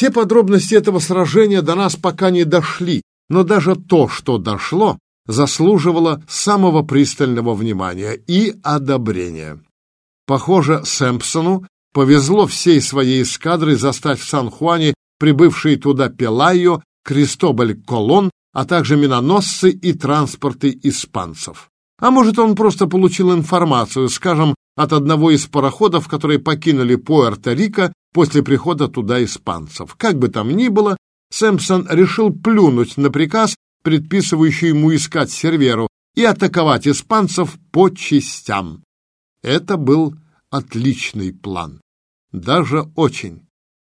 Все подробности этого сражения до нас пока не дошли, но даже то, что дошло, заслуживало самого пристального внимания и одобрения. Похоже, Сэмпсону повезло всей своей эскадрой застать в Сан-Хуане прибывшие туда Пелайо, Кристобаль Колон, а также миноносцы и транспорты испанцев. А может, он просто получил информацию, скажем, от одного из пароходов, которые покинули Пуэрто-Рико после прихода туда испанцев. Как бы там ни было, Сэмпсон решил плюнуть на приказ, предписывающий ему искать Серверу, и атаковать испанцев по частям. Это был отличный план. Даже очень.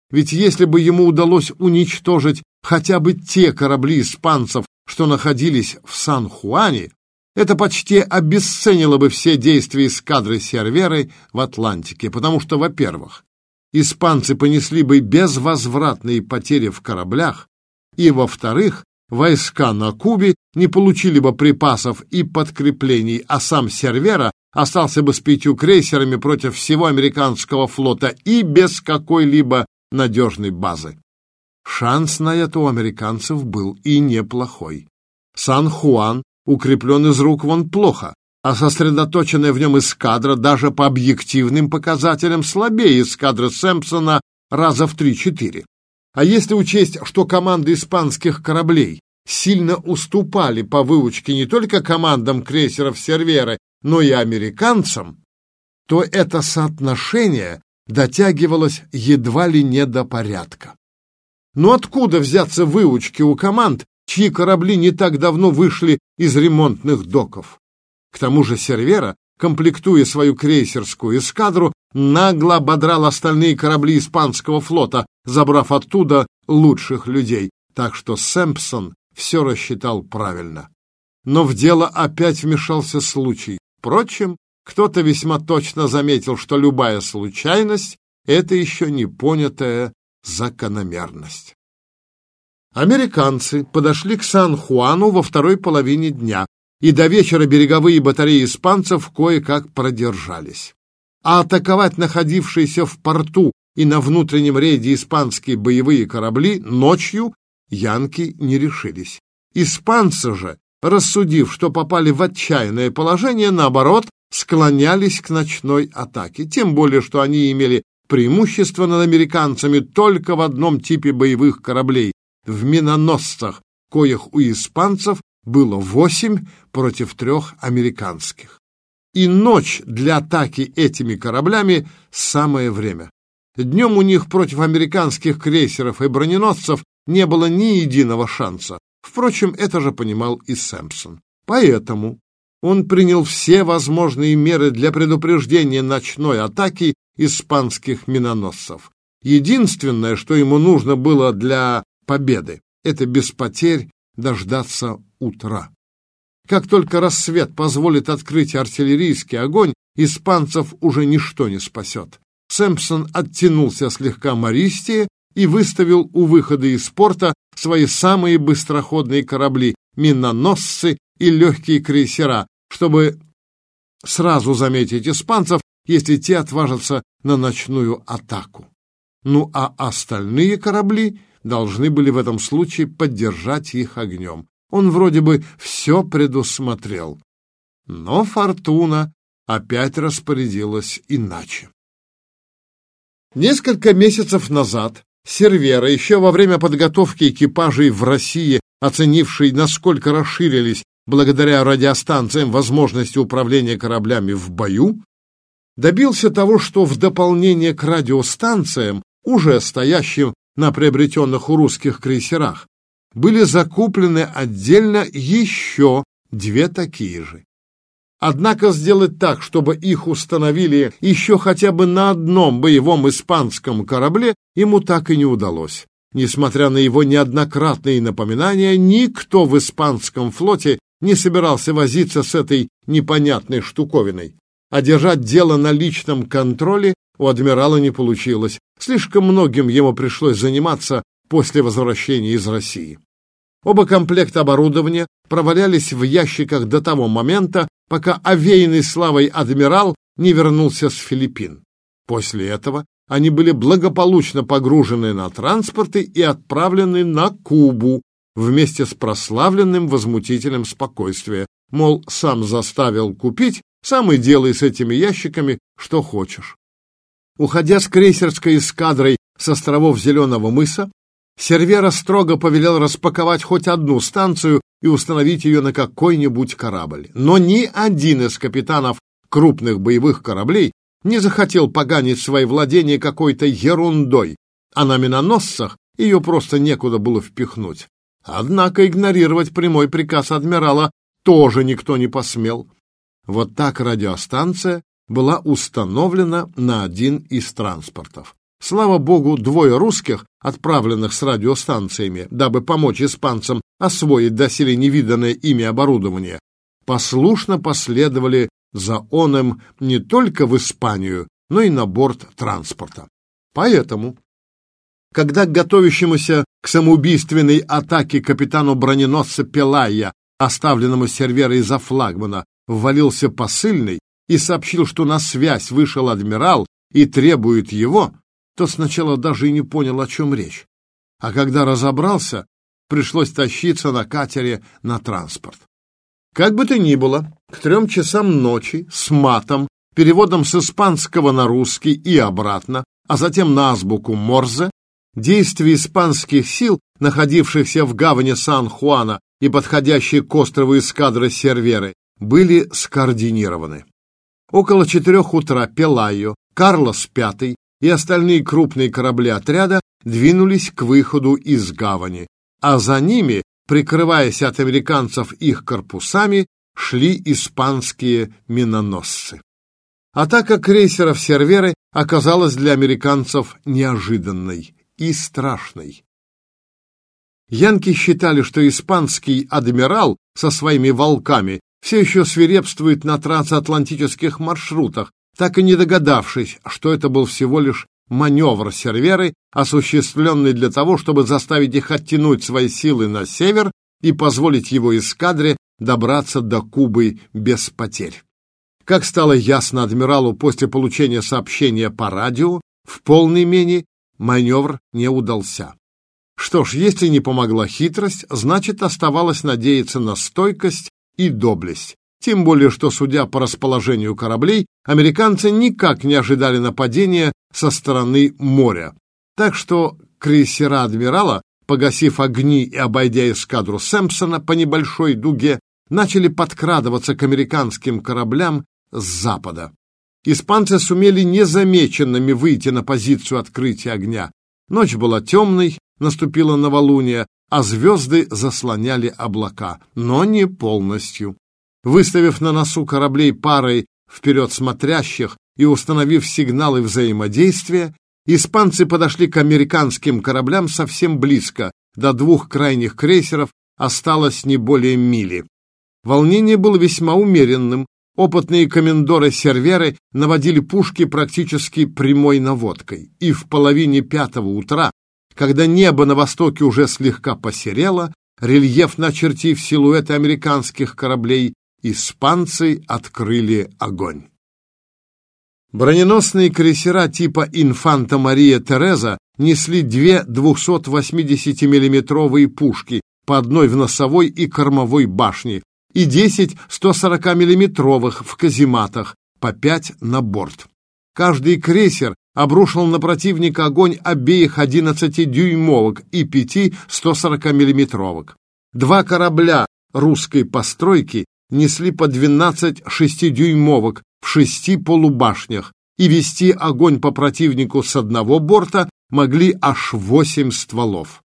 Ведь если бы ему удалось уничтожить хотя бы те корабли испанцев, что находились в Сан-Хуане, это почти обесценило бы все действия эскадры Серверы в Атлантике, потому что, во-первых, испанцы понесли бы безвозвратные потери в кораблях, и, во-вторых, войска на Кубе не получили бы припасов и подкреплений, а сам Сервера остался бы с пятью крейсерами против всего американского флота и без какой-либо надежной базы. Шанс на это у американцев был и неплохой. Сан-Хуан укреплен из рук вон плохо, а сосредоточенная в нем эскадра даже по объективным показателям слабее эскадры Сэмпсона раза в три-четыре. А если учесть, что команды испанских кораблей сильно уступали по выучке не только командам крейсеров Серверы, но и американцам, то это соотношение дотягивалось едва ли не до порядка. Но откуда взяться выучки у команд, чьи корабли не так давно вышли из ремонтных доков? К тому же Сервера, комплектуя свою крейсерскую эскадру, нагло ободрал остальные корабли испанского флота, забрав оттуда лучших людей, так что Сэмпсон все рассчитал правильно. Но в дело опять вмешался случай. Впрочем, кто-то весьма точно заметил, что любая случайность — это еще не понятая закономерность. Американцы подошли к Сан-Хуану во второй половине дня, и до вечера береговые батареи испанцев кое-как продержались. А атаковать находившиеся в порту и на внутреннем рейде испанские боевые корабли ночью янки не решились. Испанцы же, рассудив, что попали в отчаянное положение, наоборот, склонялись к ночной атаке, тем более, что они имели преимущество над американцами только в одном типе боевых кораблей — в миноносцах, коих у испанцев было восемь против трех американских. И ночь для атаки этими кораблями — самое время. Днем у них против американских крейсеров и броненосцев не было ни единого шанса. Впрочем, это же понимал и Сэмпсон. Поэтому он принял все возможные меры для предупреждения ночной атаки испанских миноносцев. Единственное, что ему нужно было для победы, это без потерь дождаться утра. Как только рассвет позволит открыть артиллерийский огонь, испанцев уже ничто не спасет. Сэмпсон оттянулся слегка мористее и выставил у выхода из порта свои самые быстроходные корабли, миноносцы и легкие крейсера, чтобы сразу заметить испанцев, если те отважатся на ночную атаку. Ну а остальные корабли должны были в этом случае поддержать их огнем. Он вроде бы все предусмотрел. Но фортуна опять распорядилась иначе. Несколько месяцев назад Сервера, еще во время подготовки экипажей в России, оценивший, насколько расширились благодаря радиостанциям возможности управления кораблями в бою, добился того, что в дополнение к радиостанциям, уже стоящим на приобретенных у русских крейсерах, были закуплены отдельно еще две такие же. Однако сделать так, чтобы их установили еще хотя бы на одном боевом испанском корабле, ему так и не удалось. Несмотря на его неоднократные напоминания, никто в испанском флоте не собирался возиться с этой непонятной штуковиной. А держать дело на личном контроле у адмирала не получилось. Слишком многим ему пришлось заниматься после возвращения из России. Оба комплекта оборудования провалялись в ящиках до того момента, пока овеянный славой адмирал не вернулся с Филиппин. После этого они были благополучно погружены на транспорты и отправлены на Кубу вместе с прославленным возмутителем спокойствия. Мол, сам заставил купить, сам и делай с этими ящиками, что хочешь. Уходя с крейсерской эскадрой с островов Зеленого мыса, Сервера строго повелел распаковать хоть одну станцию и установить ее на какой-нибудь корабль. Но ни один из капитанов крупных боевых кораблей не захотел поганить свои владения какой-то ерундой, а на миноносцах ее просто некуда было впихнуть. Однако игнорировать прямой приказ адмирала тоже никто не посмел. Вот так радиостанция была установлена на один из транспортов. Слава богу, двое русских, отправленных с радиостанциями, дабы помочь испанцам освоить доселе невиданное ими оборудование, послушно последовали за оном не только в Испанию, но и на борт транспорта. Поэтому, когда к готовящемуся к самоубийственной атаке капитану броненосца Пелая, оставленному сервера из-за флагмана, ввалился посыльный и сообщил, что на связь вышел адмирал и требует его, то сначала даже и не понял, о чем речь. А когда разобрался, пришлось тащиться на катере на транспорт. Как бы то ни было, к трем часам ночи с матом, переводом с испанского на русский и обратно, а затем на азбуку Морзе, действия испанских сил, находившихся в гавани Сан-Хуана и подходящие к острову эскадры Серверы, были скоординированы. Около четырех утра Пелайо, Карлос V и остальные крупные корабли отряда двинулись к выходу из гавани, а за ними прикрываясь от американцев их корпусами, шли испанские миноносцы. Атака крейсеров «Серверы» оказалась для американцев неожиданной и страшной. Янки считали, что испанский адмирал со своими волками все еще свирепствует на трансатлантических маршрутах, так и не догадавшись, что это был всего лишь маневр серверы, осуществленный для того, чтобы заставить их оттянуть свои силы на север и позволить его эскадре добраться до Кубы без потерь. Как стало ясно адмиралу после получения сообщения по радио, в полной мере маневр не удался. Что ж, если не помогла хитрость, значит оставалось надеяться на стойкость и доблесть. Тем более, что, судя по расположению кораблей, американцы никак не ожидали нападения со стороны моря. Так что крейсера адмирала, погасив огни и обойдя эскадру Сэмпсона по небольшой дуге, начали подкрадываться к американским кораблям с запада. Испанцы сумели незамеченными выйти на позицию открытия огня. Ночь была темной, наступила новолуние, а звезды заслоняли облака, но не полностью. Выставив на носу кораблей парой вперед смотрящих и установив сигналы взаимодействия, испанцы подошли к американским кораблям совсем близко, до двух крайних крейсеров осталось не более мили. Волнение было весьма умеренным, опытные комендоры-серверы наводили пушки практически прямой наводкой, и в половине пятого утра, когда небо на востоке уже слегка посерело, рельеф начертив силуэты американских кораблей, испанцы открыли огонь. Броненосные крейсера типа «Инфанта Мария Тереза» несли две 280 миллиметровые пушки, по одной в носовой и кормовой башне, и 10 140 миллиметровых в казематах, по пять на борт. Каждый крейсер обрушил на противника огонь обеих 11-дюймовок и пяти 140 миллиметровок. Два корабля русской постройки несли по 12 шестидюймовок в шести полубашнях, и вести огонь по противнику с одного борта могли аж восемь стволов.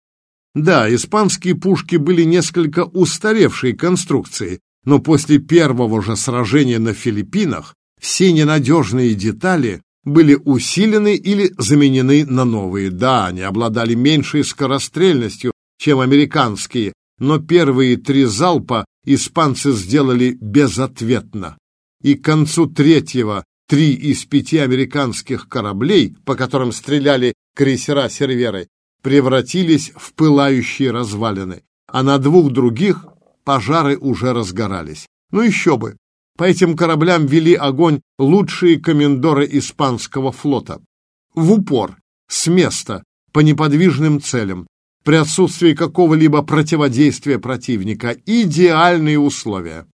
Да, испанские пушки были несколько устаревшей конструкции, но после первого же сражения на Филиппинах все ненадежные детали были усилены или заменены на новые. Да, они обладали меньшей скорострельностью, чем американские, но первые три залпа испанцы сделали безответно. И к концу третьего три из пяти американских кораблей, по которым стреляли крейсера серверы, превратились в пылающие развалины, а на двух других пожары уже разгорались. Ну еще бы! По этим кораблям вели огонь лучшие комендоры испанского флота. в упор, с места, по неподвижным целям, при отсутствии какого-либо противодействия противника. Идеальные условия.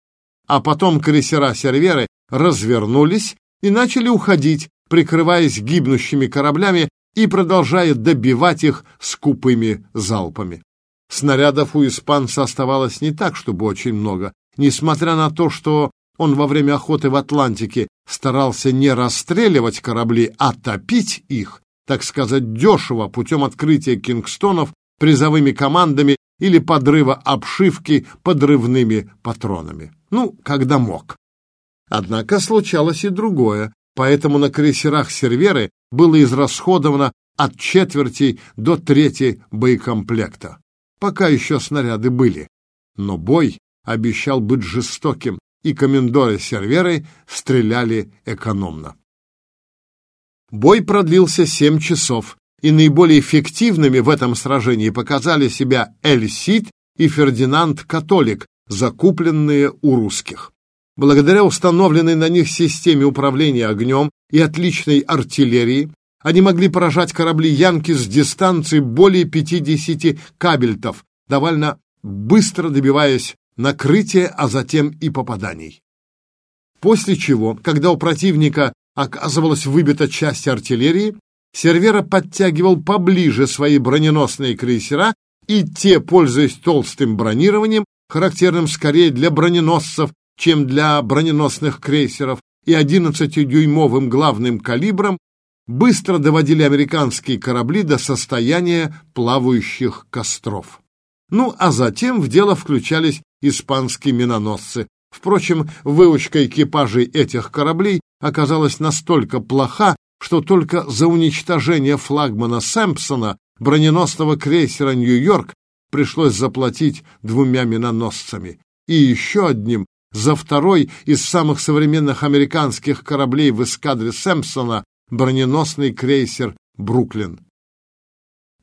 А потом крейсера-серверы развернулись и начали уходить, прикрываясь гибнущими кораблями и продолжая добивать их скупыми залпами. Снарядов у испанца оставалось не так, чтобы очень много, несмотря на то, что он во время охоты в Атлантике старался не расстреливать корабли, а топить их, так сказать, дешево путем открытия кингстонов призовыми командами или подрыва обшивки подрывными патронами. Ну, когда мог. Однако случалось и другое, поэтому на крейсерах «Серверы» было израсходовано от четверти до трети боекомплекта. Пока еще снаряды были. Но бой обещал быть жестоким, и комендоры серверы стреляли экономно. Бой продлился семь часов, и наиболее эффективными в этом сражении показали себя Эль-Сид и Фердинанд Католик, закупленные у русских. Благодаря установленной на них системе управления огнем и отличной артиллерии, они могли поражать корабли Янки с дистанции более 50 кабельтов, довольно быстро добиваясь накрытия, а затем и попаданий. После чего, когда у противника оказывалась выбита часть артиллерии, Сервера подтягивал поближе свои броненосные крейсера, и те, пользуясь толстым бронированием, характерным скорее для броненосцев, чем для броненосных крейсеров, и 11-дюймовым главным калибром, быстро доводили американские корабли до состояния плавающих костров. Ну, а затем в дело включались испанские миноносцы. Впрочем, выучка экипажей этих кораблей оказалась настолько плоха, что только за уничтожение флагмана Сэмпсона, броненосного крейсера «Нью-Йорк», пришлось заплатить двумя миноносцами. И еще одним за второй из самых современных американских кораблей в эскадре Сэмпсона броненосный крейсер «Бруклин».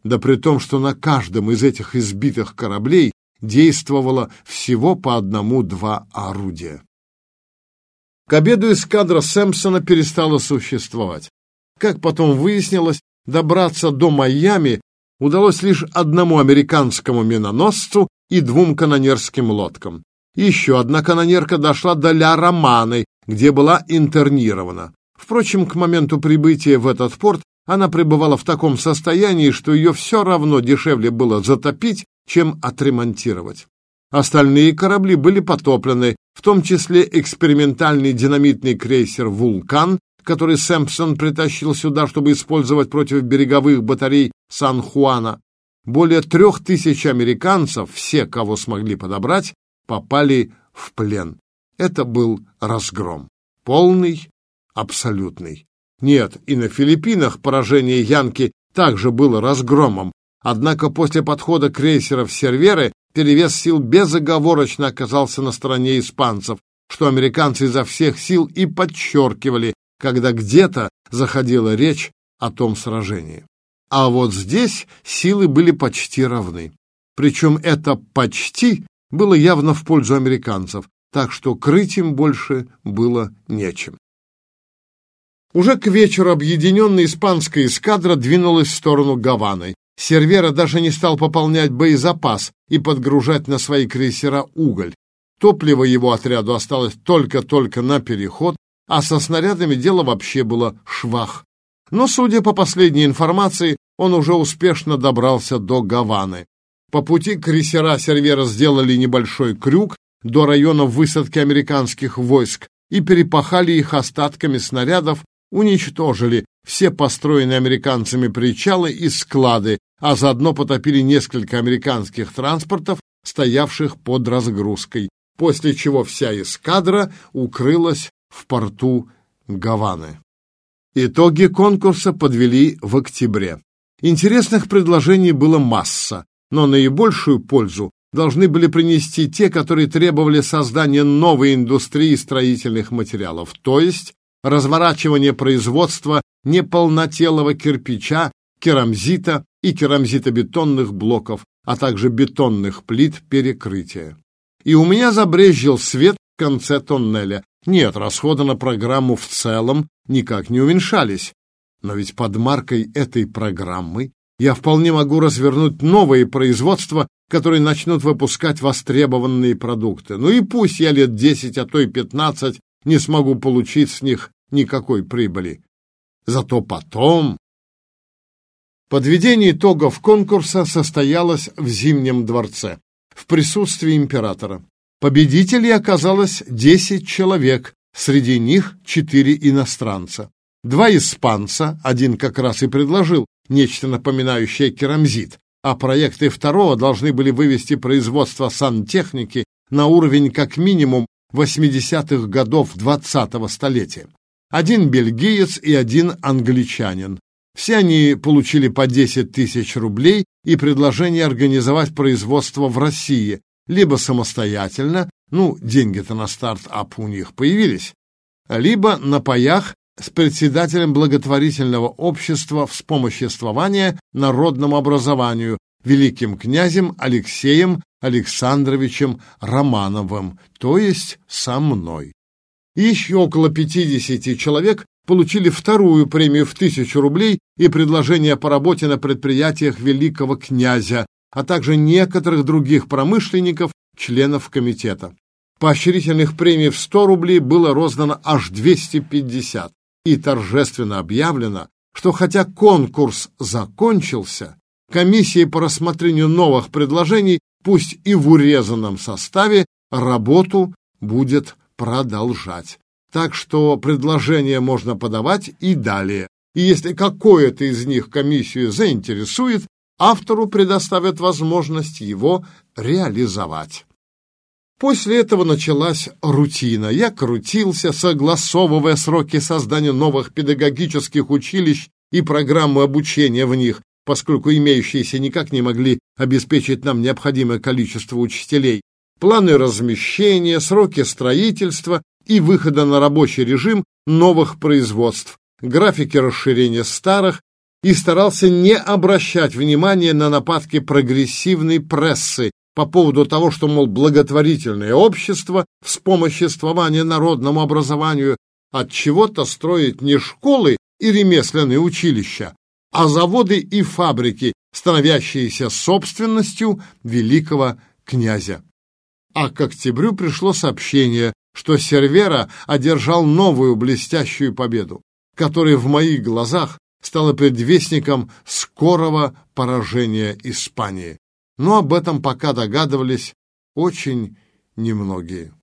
Да при том, что на каждом из этих избитых кораблей действовало всего по одному-два орудия. К обеду эскадра Сэмпсона перестала существовать. Как потом выяснилось, добраться до Майами удалось лишь одному американскому миноносцу и двум канонерским лодкам. Еще одна канонерка дошла до Ля-Романы, где была интернирована. Впрочем, к моменту прибытия в этот порт она пребывала в таком состоянии, что ее все равно дешевле было затопить, чем отремонтировать. Остальные корабли были потоплены, в том числе экспериментальный динамитный крейсер «Вулкан», который Сэмпсон притащил сюда, чтобы использовать против береговых батарей Сан-Хуана. Более трех тысяч американцев, все, кого смогли подобрать, попали в плен. Это был разгром. Полный, абсолютный. Нет, и на Филиппинах поражение Янки также было разгромом, однако после подхода крейсеров Серверы перевес сил безоговорочно оказался на стороне испанцев, что американцы изо всех сил и подчеркивали, когда где-то заходила речь о том сражении. А вот здесь силы были почти равны. Причем это «почти» было явно в пользу американцев, так что крыть им больше было нечем. Уже к вечеру объединенная испанская эскадра двинулась в сторону Гаваны. Сервера даже не стал пополнять боезапас и подгружать на свои крейсера уголь. Топливо его отряду осталось только-только на переход, а со снарядами дело вообще было швах. Но, судя по последней информации, он уже успешно добрался до Гаваны. По пути крейсера Сервера сделали небольшой крюк до района высадки американских войск и перепахали их остатками снарядов уничтожили все построенные американцами причалы и склады, а заодно потопили несколько американских транспортов, стоявших под разгрузкой, после чего вся эскадра укрылась в порту Гаваны. Итоги конкурса подвели в октябре. Интересных предложений было масса, но наибольшую пользу должны были принести те, которые требовали создания новой индустрии строительных материалов, то есть разворачивание производства неполнотелого кирпича, керамзита и керамзитобетонных блоков, а также бетонных плит перекрытия. И у меня забрезжил свет в конце тоннеля. Нет, расходы на программу в целом никак не уменьшались. Но ведь под маркой этой программы я вполне могу развернуть новые производства, которые начнут выпускать востребованные продукты. Ну и пусть я лет 10, а то и 15 не смогу получить с них никакой прибыли. Зато потом... Подведение итогов конкурса состоялось в Зимнем дворце, в присутствии императора. Победителей оказалось 10 человек, среди них 4 иностранца. Два испанца, один как раз и предложил нечто напоминающее керамзит, а проекты второго должны были вывести производство сантехники на уровень как минимум 80-х годов 20-го столетия. Один бельгиец и один англичанин. Все они получили по 10 тысяч рублей и предложение организовать производство в России, либо самостоятельно, ну, деньги-то на стартап у них появились, либо на паях с председателем благотворительного общества вспомоществования народному образованию, великим князем Алексеем Александровичем Романовым, то есть со мной. Еще около 50 человек получили вторую премию в тысячу рублей и предложение по работе на предприятиях великого князя, а также некоторых других промышленников, членов комитета. Поощрительных премий в 100 рублей было роздано аж 250 и торжественно объявлено, что хотя конкурс закончился, комиссия по рассмотрению новых предложений, пусть и в урезанном составе, работу будет продолжать. Так что предложения можно подавать и далее. И если какое-то из них комиссию заинтересует, автору предоставят возможность его реализовать. После этого началась рутина. Я крутился, согласовывая сроки создания новых педагогических училищ и программы обучения в них, поскольку имеющиеся никак не могли обеспечить нам необходимое количество учителей, планы размещения, сроки строительства и выхода на рабочий режим новых производств, графики расширения старых, и старался не обращать внимания на нападки прогрессивной прессы, по поводу того, что, мол, благотворительное общество, вспомоществование народному образованию от чего-то строит не школы и ремесленные училища, а заводы и фабрики, становящиеся собственностью великого князя. А к октябрю пришло сообщение, что Сервера одержал новую блестящую победу, которая в моих глазах стала предвестником скорого поражения Испании но об этом пока догадывались очень немногие.